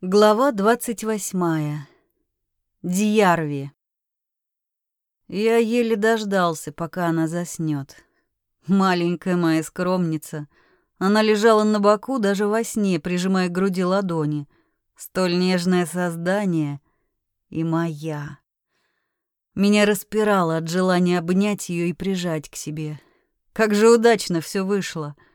Глава двадцать восьмая. Дьярви. Я еле дождался, пока она заснёт. Маленькая моя скромница. Она лежала на боку даже во сне, прижимая к груди ладони. Столь нежное создание и моя. Меня распирало от желания обнять её и прижать к себе. Как же удачно всё вышло —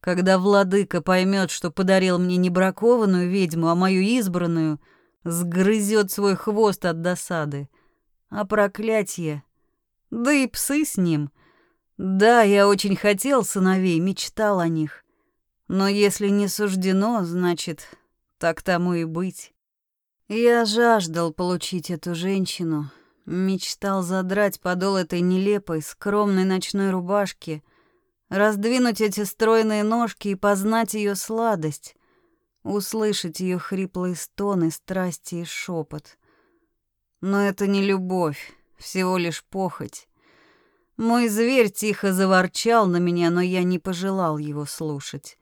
когда владыка поймет, что подарил мне не бракованную ведьму, а мою избранную, сгрызет свой хвост от досады. А проклятие... Да и псы с ним. Да, я очень хотел сыновей, мечтал о них. Но если не суждено, значит, так тому и быть. Я жаждал получить эту женщину, мечтал задрать подол этой нелепой, скромной ночной рубашки — раздвинуть эти стройные ножки и познать ее сладость, услышать ее хриплые стоны, страсти и шепот. Но это не любовь, всего лишь похоть. Мой зверь тихо заворчал на меня, но я не пожелал его слушать.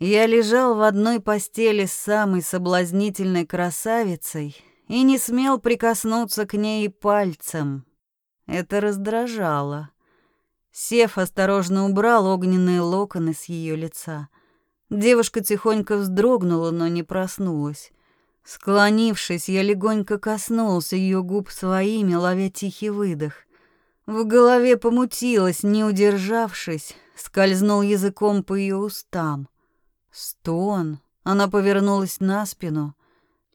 Я лежал в одной постели с самой соблазнительной красавицей и не смел прикоснуться к ней пальцем. Это раздражало. Сев осторожно убрал огненные локоны с ее лица. Девушка тихонько вздрогнула, но не проснулась. Склонившись, я легонько коснулся ее губ своими, ловя тихий выдох. В голове помутилось, не удержавшись, скользнул языком по ее устам. Стон. Она повернулась на спину.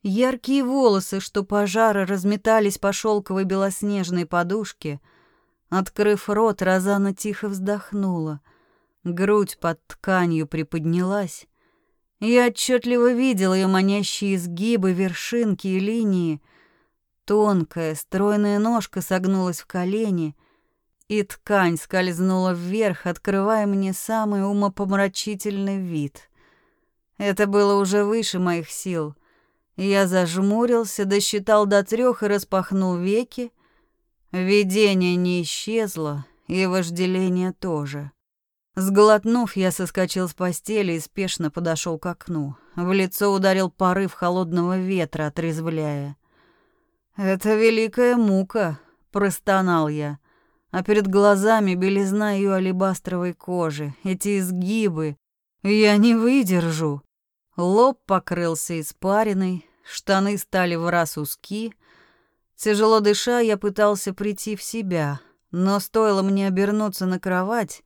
Яркие волосы, что пожара, разметались по шелковой белоснежной подушке — Открыв рот, Розана тихо вздохнула. Грудь под тканью приподнялась. Я отчетливо видел ее манящие изгибы, вершинки и линии. Тонкая, стройная ножка согнулась в колени, и ткань скользнула вверх, открывая мне самый умопомрачительный вид. Это было уже выше моих сил. Я зажмурился, досчитал до трех и распахнул веки, Видение не исчезло, и вожделение тоже. Сглотнув, я соскочил с постели и спешно подошел к окну. В лицо ударил порыв холодного ветра, отрезвляя. «Это великая мука», — простонал я. А перед глазами белизна ее алебастровой кожи, эти изгибы. Я не выдержу. Лоб покрылся испариной, штаны стали в раз узки, Тяжело дыша, я пытался прийти в себя, но стоило мне обернуться на кровать,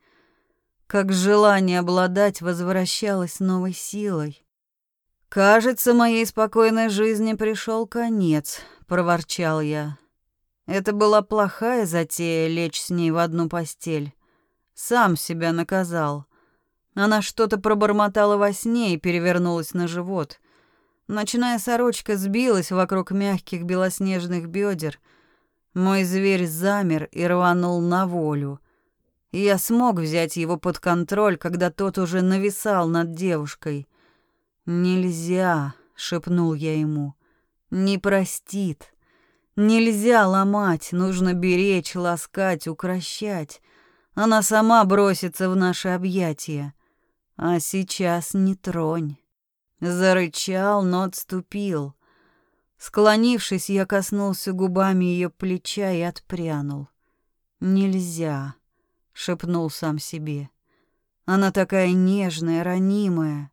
как желание обладать возвращалось новой силой. «Кажется, моей спокойной жизни пришел конец», — проворчал я. Это была плохая затея лечь с ней в одну постель. Сам себя наказал. Она что-то пробормотала во сне и перевернулась на живот. Ночная сорочка сбилась вокруг мягких белоснежных бедер. Мой зверь замер и рванул на волю. Я смог взять его под контроль, когда тот уже нависал над девушкой. «Нельзя», — шепнул я ему, — «не простит». Нельзя ломать, нужно беречь, ласкать, укращать. Она сама бросится в наши объятия. А сейчас не тронь. Зарычал, но отступил. Склонившись, я коснулся губами ее плеча и отпрянул. «Нельзя», — шепнул сам себе. «Она такая нежная, ранимая».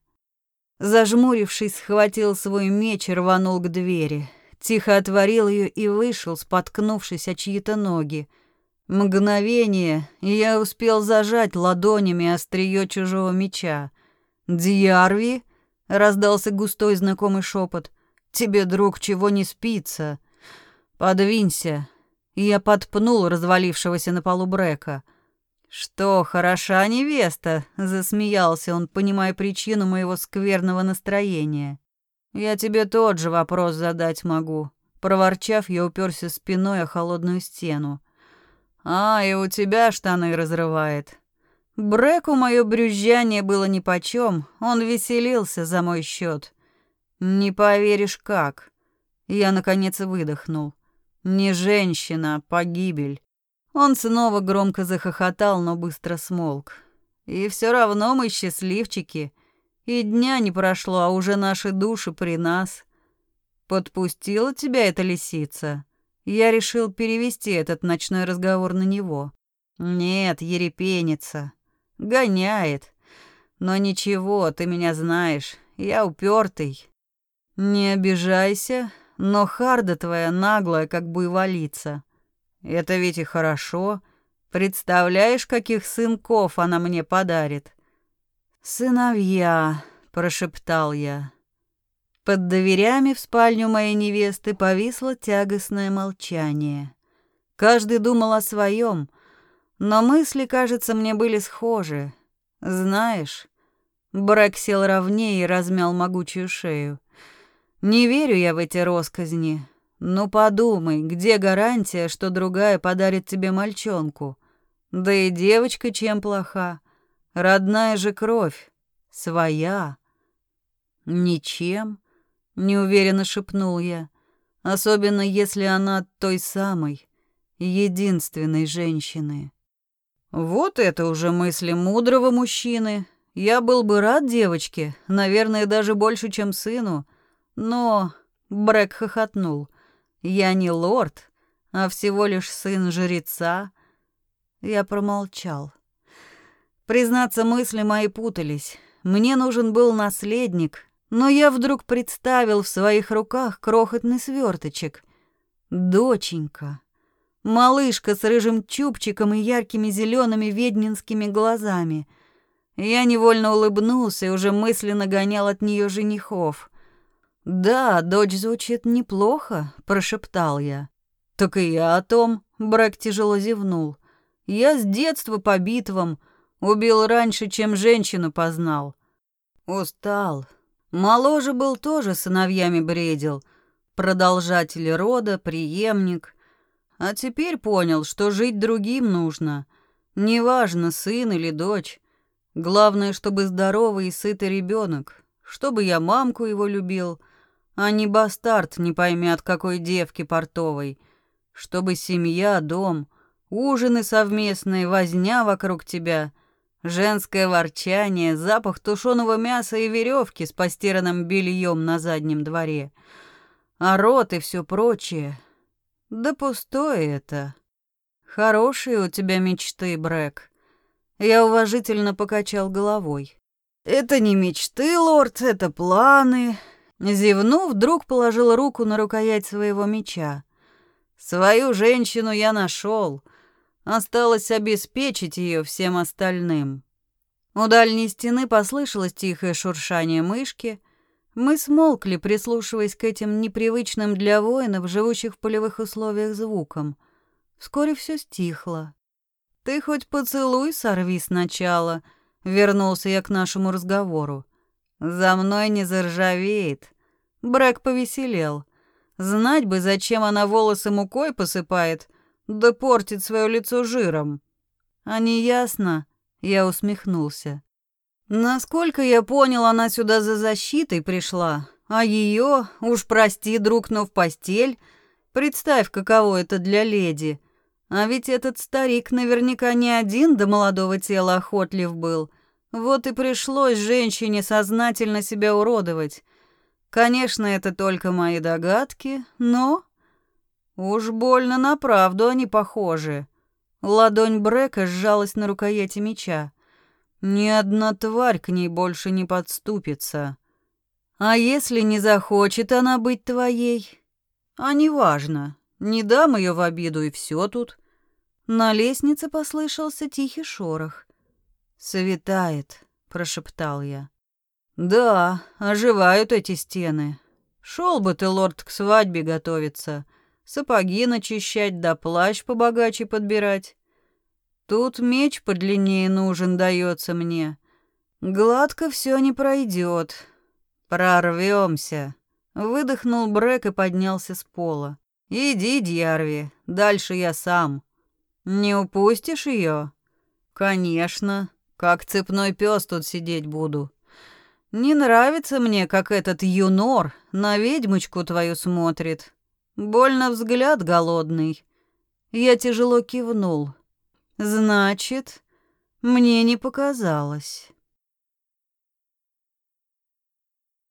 Зажмурившись, схватил свой меч и рванул к двери. Тихо отворил ее и вышел, споткнувшись о чьи-то ноги. Мгновение, я успел зажать ладонями острие чужого меча. «Дьярви?» Раздался густой знакомый шепот. «Тебе, друг, чего не спится? Подвинься!» я подпнул развалившегося на полу Брека. «Что, хороша невеста?» — засмеялся он, понимая причину моего скверного настроения. «Я тебе тот же вопрос задать могу». Проворчав, я уперся спиной о холодную стену. «А, и у тебя штаны разрывает. Бреку мое брюзжание было нипочем, он веселился за мой счет. Не поверишь как. Я, наконец, выдохнул. Не женщина, а погибель. Он снова громко захохотал, но быстро смолк. И все равно мы счастливчики. И дня не прошло, а уже наши души при нас. Подпустила тебя эта лисица. Я решил перевести этот ночной разговор на него. Нет, ерепенится. Гоняет. Но ничего, ты меня знаешь. Я упертый. Не обижайся, но харда твоя наглая, как буйволица. Это ведь и хорошо. Представляешь, каких сынков она мне подарит? Сыновья, прошептал я. Под дверями в спальню моей невесты повисло тягостное молчание. Каждый думал о своем, но мысли, кажется, мне были схожи. Знаешь, Брэк сел ровнее и размял могучую шею. Не верю я в эти росказни. Ну подумай, где гарантия, что другая подарит тебе мальчонку? Да и девочка чем плоха? Родная же кровь, своя. Ничем неуверенно шепнул я. Особенно если она той самой, единственной женщины. Вот это уже мысли мудрого мужчины. Я был бы рад девочке, наверное, даже больше, чем сыну. Но Брэк хохотнул. Я не лорд, а всего лишь сын жреца. Я промолчал. Признаться, мысли мои путались. Мне нужен был наследник, но я вдруг представил в своих руках крохотный сверточек. Доченька. Малышка с рыжим чубчиком и яркими зелеными веднинскими глазами. Я невольно улыбнулся и уже мысленно гонял от нее женихов. «Да, дочь звучит неплохо», — прошептал я. «Так и я о том», — Брэк тяжело зевнул. «Я с детства по битвам убил раньше, чем женщину познал. Устал, Моложе был тоже сыновьями бредил, продолжатель рода, преемник. А теперь понял, что жить другим нужно. Неважно, сын или дочь. Главное, чтобы здоровый и сытый ребенок, чтобы я мамку его любил, а не бастард не пойми от какой девки портовой. Чтобы семья, дом, ужины совместные, возня вокруг тебя — Женское ворчание, запах тушеного мяса и веревки с постиранным бельем на заднем дворе. А рот и все прочее. Да пустое это. Хорошие у тебя мечты, Брэк. Я уважительно покачал головой. Это не мечты, лорд, это планы. Зевнув, вдруг положил руку на рукоять своего меча. Свою женщину я нашел. Осталось обеспечить ее всем остальным. У дальней стены послышалось тихое шуршание мышки. Мы смолкли, прислушиваясь к этим непривычным для воинов, живущих в полевых условиях, звукам. Вскоре все стихло. «Ты хоть поцелуй сорви сначала», — вернулся я к нашему разговору. «За мной не заржавеет». Брэк повеселел. Знать бы, зачем она волосы мукой посыпает, да портит свое лицо жиром. А не ясно, я усмехнулся. Насколько я понял, она сюда за защитой пришла, а ее, уж прости, друг, но в постель. Представь, каково это для леди. А ведь этот старик наверняка не один до молодого тела охотлив был. Вот и пришлось женщине сознательно себя уродовать. Конечно, это только мои догадки, но Уж больно на правду они похожи. Ладонь Брека сжалась на рукояти меча. Ни одна тварь к ней больше не подступится. А если не захочет она быть твоей? А неважно. Не дам ее в обиду, и все тут. На лестнице послышался тихий шорох. «Светает», — прошептал я. «Да, оживают эти стены. Шел бы ты, лорд, к свадьбе готовиться сапоги начищать да плащ побогаче подбирать. Тут меч подлиннее нужен дается мне. Гладко все не пройдет. Прорвемся. Выдохнул Брэк и поднялся с пола. Иди, Дьярви, дальше я сам. Не упустишь ее? Конечно. Как цепной пес тут сидеть буду. Не нравится мне, как этот юнор на ведьмочку твою смотрит. Больно взгляд голодный. Я тяжело кивнул. Значит, мне не показалось.